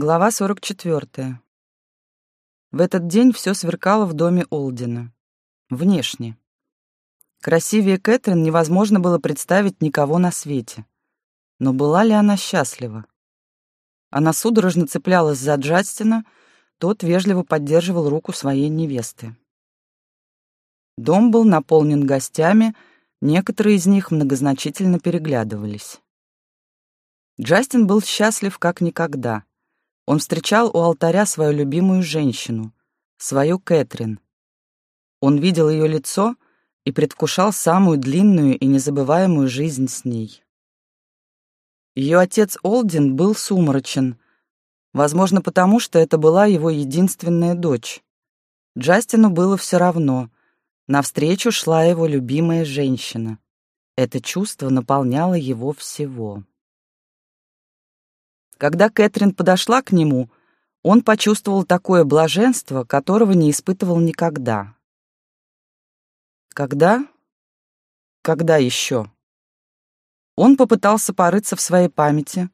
Глава 44. В этот день все сверкало в доме Олдина. Внешне. Красивее Кэтрин невозможно было представить никого на свете. Но была ли она счастлива? Она судорожно цеплялась за Джастина, тот вежливо поддерживал руку своей невесты. Дом был наполнен гостями, некоторые из них многозначительно переглядывались. Джастин был счастлив как никогда. Он встречал у алтаря свою любимую женщину, свою Кэтрин. Он видел ее лицо и предвкушал самую длинную и незабываемую жизнь с ней. Ее отец Олдин был сумрачен, возможно, потому что это была его единственная дочь. Джастину было все равно. Навстречу шла его любимая женщина. Это чувство наполняло его всего. Когда Кэтрин подошла к нему, он почувствовал такое блаженство, которого не испытывал никогда. Когда? Когда еще? Он попытался порыться в своей памяти,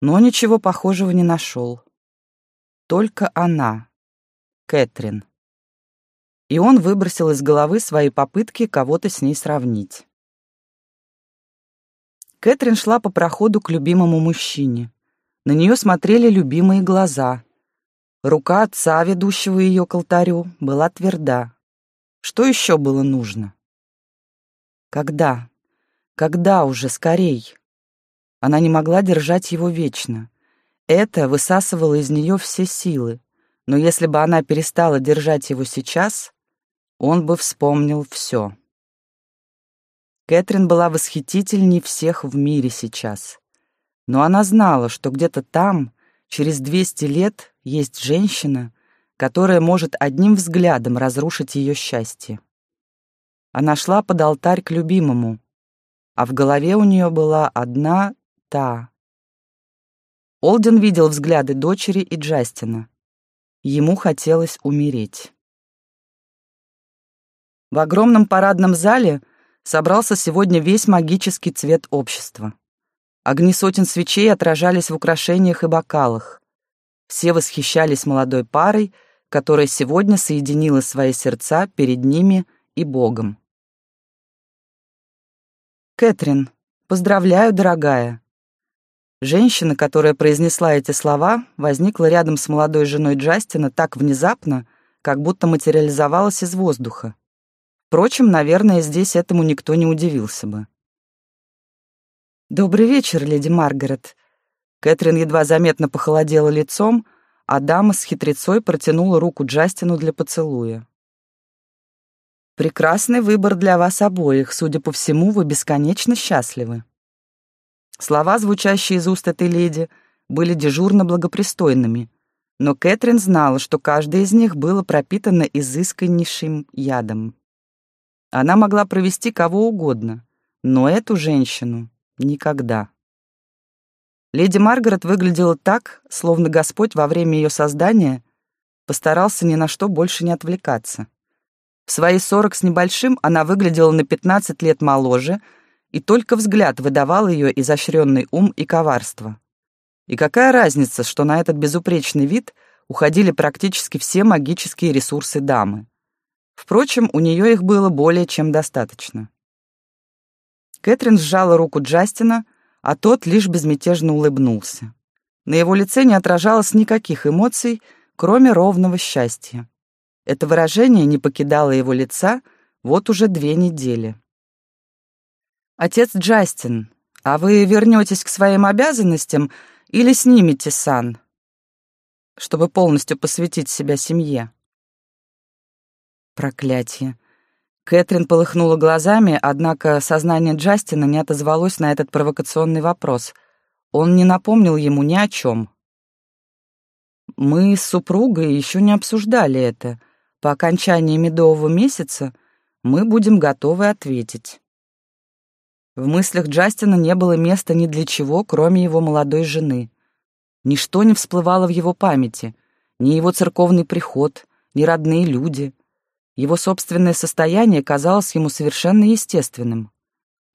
но ничего похожего не нашел. Только она, Кэтрин. И он выбросил из головы свои попытки кого-то с ней сравнить. Кэтрин шла по проходу к любимому мужчине. На нее смотрели любимые глаза. Рука отца, ведущего ее к алтарю, была тверда. Что еще было нужно? Когда? Когда уже, скорей? Она не могла держать его вечно. Это высасывало из нее все силы. Но если бы она перестала держать его сейчас, он бы вспомнил все. Кэтрин была восхитительней всех в мире сейчас. Но она знала, что где-то там, через 200 лет, есть женщина, которая может одним взглядом разрушить ее счастье. Она шла под алтарь к любимому, а в голове у нее была одна та. Олден видел взгляды дочери и Джастина. Ему хотелось умереть. В огромном парадном зале собрался сегодня весь магический цвет общества. Огни сотен свечей отражались в украшениях и бокалах. Все восхищались молодой парой, которая сегодня соединила свои сердца перед ними и Богом. «Кэтрин, поздравляю, дорогая!» Женщина, которая произнесла эти слова, возникла рядом с молодой женой Джастина так внезапно, как будто материализовалась из воздуха. Впрочем, наверное, здесь этому никто не удивился бы. «Добрый вечер, леди Маргарет». Кэтрин едва заметно похолодела лицом, а дама с хитрецой протянула руку Джастину для поцелуя. «Прекрасный выбор для вас обоих. Судя по всему, вы бесконечно счастливы». Слова, звучащие из уст этой леди, были дежурно благопристойными, но Кэтрин знала, что каждое из них было пропитано изысканнейшим ядом. Она могла провести кого угодно, но эту женщину Никогда. Леди Маргарет выглядела так, словно Господь во время ее создания постарался ни на что больше не отвлекаться. В свои сорок с небольшим она выглядела на пятнадцать лет моложе, и только взгляд выдавал ее изощренный ум и коварство. И какая разница, что на этот безупречный вид уходили практически все магические ресурсы дамы. Впрочем, у нее их было более чем достаточно. Кэтрин сжала руку Джастина, а тот лишь безмятежно улыбнулся. На его лице не отражалось никаких эмоций, кроме ровного счастья. Это выражение не покидало его лица вот уже две недели. «Отец Джастин, а вы вернетесь к своим обязанностям или снимете сан, чтобы полностью посвятить себя семье?» Проклятие. Кэтрин полыхнула глазами, однако сознание Джастина не отозвалось на этот провокационный вопрос. Он не напомнил ему ни о чем. «Мы с супругой еще не обсуждали это. По окончании медового месяца мы будем готовы ответить». В мыслях Джастина не было места ни для чего, кроме его молодой жены. Ничто не всплывало в его памяти, ни его церковный приход, ни родные люди — его собственное состояние казалось ему совершенно естественным.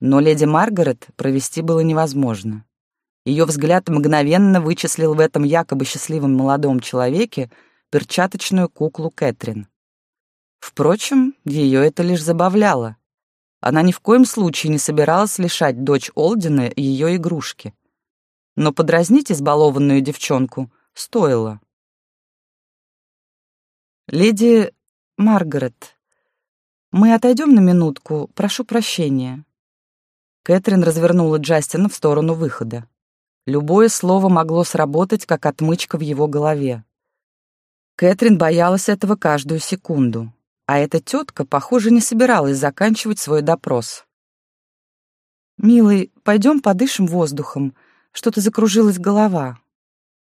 Но леди Маргарет провести было невозможно. Ее взгляд мгновенно вычислил в этом якобы счастливом молодом человеке перчаточную куклу Кэтрин. Впрочем, ее это лишь забавляло. Она ни в коем случае не собиралась лишать дочь Олдина ее игрушки. Но подразнить избалованную девчонку стоило. «Леди Маргарет, мы отойдем на минутку, прошу прощения». Кэтрин развернула Джастина в сторону выхода. Любое слово могло сработать, как отмычка в его голове. Кэтрин боялась этого каждую секунду, а эта тетка, похоже, не собиралась заканчивать свой допрос. «Милый, пойдем подышим воздухом. Что-то закружилась голова».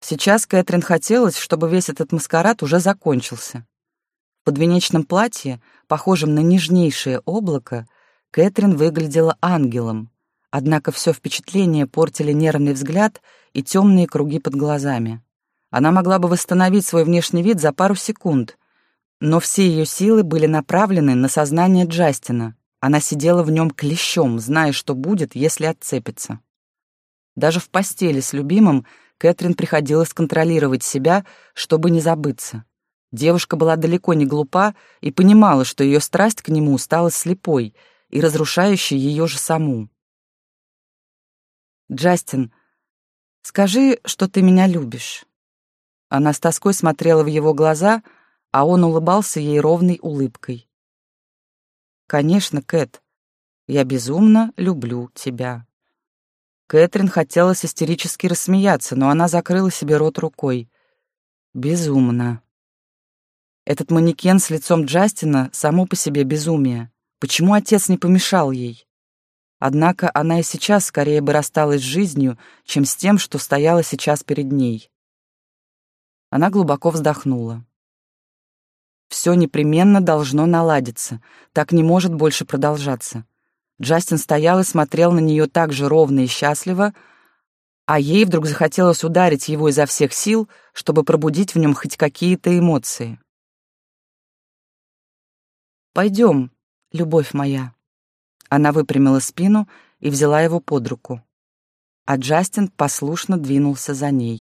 Сейчас Кэтрин хотелось, чтобы весь этот маскарад уже закончился. Подвенечном платье, похожем на нежнейшее облако, Кэтрин выглядела ангелом, однако все впечатление портили нервный взгляд и темные круги под глазами. Она могла бы восстановить свой внешний вид за пару секунд, но все ее силы были направлены на сознание Джастина. Она сидела в нем клещом, зная, что будет, если отцепится. Даже в постели с любимым Кэтрин приходилось контролировать себя, чтобы не забыться. Девушка была далеко не глупа и понимала, что ее страсть к нему стала слепой и разрушающей ее же саму. «Джастин, скажи, что ты меня любишь». Она с тоской смотрела в его глаза, а он улыбался ей ровной улыбкой. «Конечно, Кэт, я безумно люблю тебя». Кэтрин хотелось истерически рассмеяться, но она закрыла себе рот рукой. «Безумно». Этот манекен с лицом Джастина само по себе безумие. Почему отец не помешал ей? Однако она и сейчас скорее бы рассталась с жизнью, чем с тем, что стояло сейчас перед ней. Она глубоко вздохнула. Все непременно должно наладиться. Так не может больше продолжаться. Джастин стоял и смотрел на нее так же ровно и счастливо, а ей вдруг захотелось ударить его изо всех сил, чтобы пробудить в нем хоть какие-то эмоции. «Пойдем, любовь моя». Она выпрямила спину и взяла его под руку. А Джастин послушно двинулся за ней.